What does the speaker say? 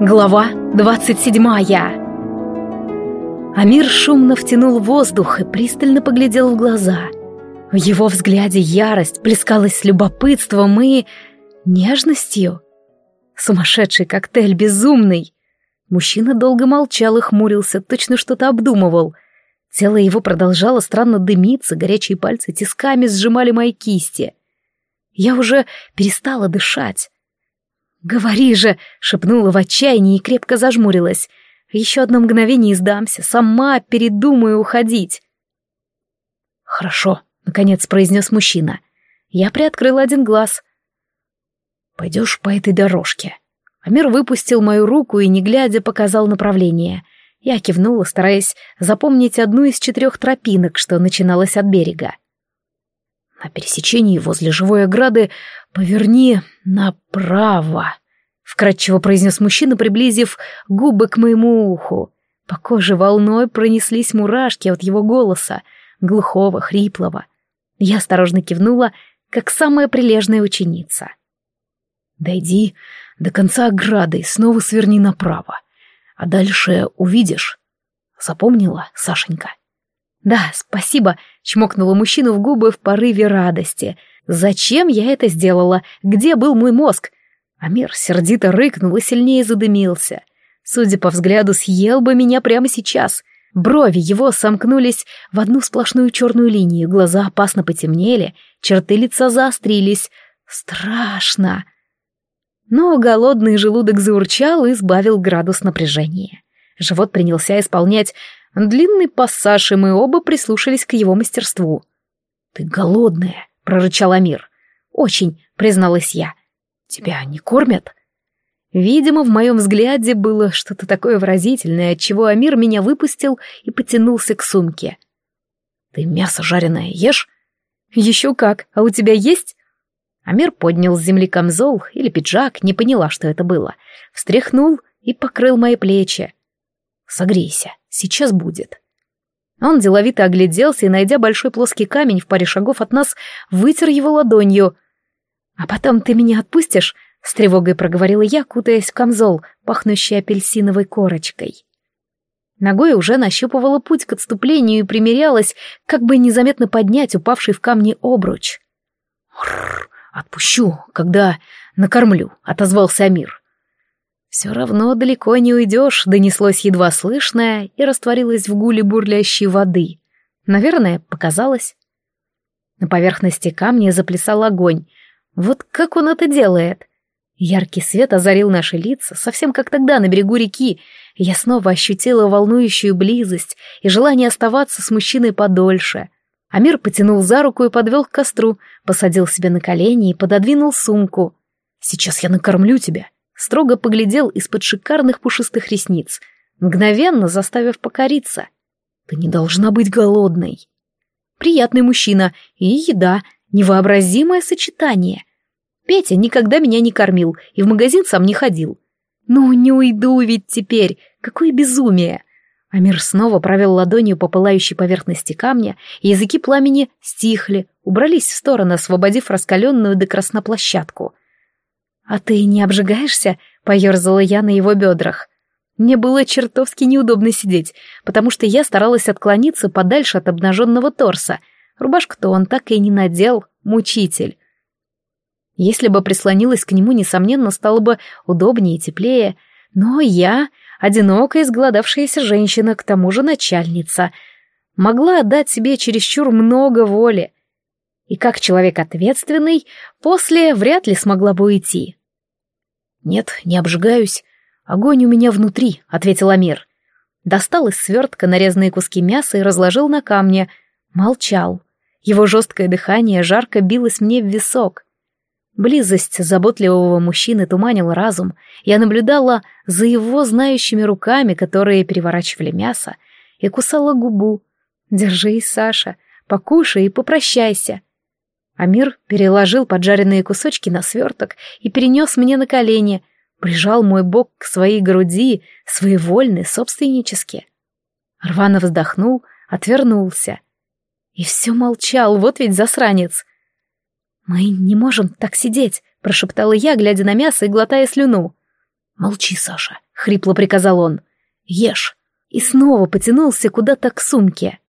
Глава двадцать седьмая Амир шумно втянул воздух и пристально поглядел в глаза. В его взгляде ярость плескалась с любопытством и... нежностью. Сумасшедший коктейль, безумный. Мужчина долго молчал и хмурился, точно что-то обдумывал. Тело его продолжало странно дымиться, горячие пальцы тисками сжимали мои кисти. Я уже перестала дышать. «Говори же!» — шепнула в отчаянии и крепко зажмурилась. «Еще одно мгновение сдамся, сама передумаю уходить». «Хорошо», — наконец произнес мужчина. Я приоткрыла один глаз. «Пойдешь по этой дорожке». Амир выпустил мою руку и, не глядя, показал направление. Я кивнула, стараясь запомнить одну из четырех тропинок, что начиналась от берега. На пересечении возле живой ограды поверни направо, вкратчиво произнес мужчина, приблизив губы к моему уху. По коже волной пронеслись мурашки от его голоса, глухого, хриплого. Я осторожно кивнула, как самая прилежная ученица. «Дойди до конца ограды и снова сверни направо, а дальше увидишь. Запомнила, Сашенька?» «Да, спасибо», — чмокнула мужчину в губы в порыве радости. «Зачем я это сделала? Где был мой мозг?» Амир сердито рыкнул и сильнее задымился. Судя по взгляду, съел бы меня прямо сейчас. Брови его сомкнулись в одну сплошную черную линию, глаза опасно потемнели, черты лица заострились. Страшно. Но голодный желудок заурчал и сбавил градус напряжения. Живот принялся исполнять длинный пассаж, и мы оба прислушались к его мастерству. «Ты голодная», — прорычал Амир. «Очень», — призналась я. «Тебя не кормят?» Видимо, в моем взгляде было что-то такое выразительное, отчего Амир меня выпустил и потянулся к сумке. «Ты мясо жареное ешь?» «Еще как, а у тебя есть?» Амир поднял с земли камзол или пиджак, не поняла, что это было. Встряхнул и покрыл мои плечи. Согрейся, сейчас будет. Он деловито огляделся и, найдя большой плоский камень в паре шагов от нас, вытер его ладонью. «А потом ты меня отпустишь?» — с тревогой проговорила я, кутаясь в камзол, пахнущий апельсиновой корочкой. Ногой уже нащупывала путь к отступлению и примерялась, как бы незаметно поднять упавший в камни обруч. «Отпущу, когда накормлю», — отозвался Амир. «Все равно далеко не уйдешь», — донеслось едва слышное и растворилось в гуле бурлящей воды. Наверное, показалось. На поверхности камня заплясал огонь. Вот как он это делает? Яркий свет озарил наши лица, совсем как тогда на берегу реки. Я снова ощутила волнующую близость и желание оставаться с мужчиной подольше. Амир потянул за руку и подвел к костру, посадил себе на колени и пододвинул сумку. «Сейчас я накормлю тебя», строго поглядел из-под шикарных пушистых ресниц, мгновенно заставив покориться. «Ты не должна быть голодной». Приятный мужчина и еда, невообразимое сочетание. Петя никогда меня не кормил и в магазин сам не ходил. Ну, не уйду ведь теперь, какое безумие. Амир снова провел ладонью по пылающей поверхности камня, и языки пламени стихли, убрались в сторону, освободив раскаленную до красна площадку. «А ты не обжигаешься?» — поерзала я на его бедрах. Мне было чертовски неудобно сидеть, потому что я старалась отклониться подальше от обнаженного торса. Рубашку-то он так и не надел, мучитель. Если бы прислонилась к нему, несомненно, стало бы удобнее и теплее. Но я, одинокая, изголодавшаяся женщина, к тому же начальница, могла отдать себе чересчур много воли. И как человек ответственный, после вряд ли смогла бы уйти. «Нет, не обжигаюсь. Огонь у меня внутри», — ответил Амир. Достал из свертка нарезанные куски мяса и разложил на камне. Молчал. Его жесткое дыхание жарко билось мне в висок. Близость заботливого мужчины туманила разум. Я наблюдала за его знающими руками, которые переворачивали мясо, и кусала губу. «Держись, Саша, покушай и попрощайся». Амир переложил поджаренные кусочки на сверток и перенес мне на колени, прижал мой бок к своей груди, своевольный, собственнически. Рвано вздохнул, отвернулся. И все молчал, вот ведь засранец. «Мы не можем так сидеть», — прошептала я, глядя на мясо и глотая слюну. «Молчи, Саша», — хрипло приказал он. «Ешь». И снова потянулся куда-то к сумке.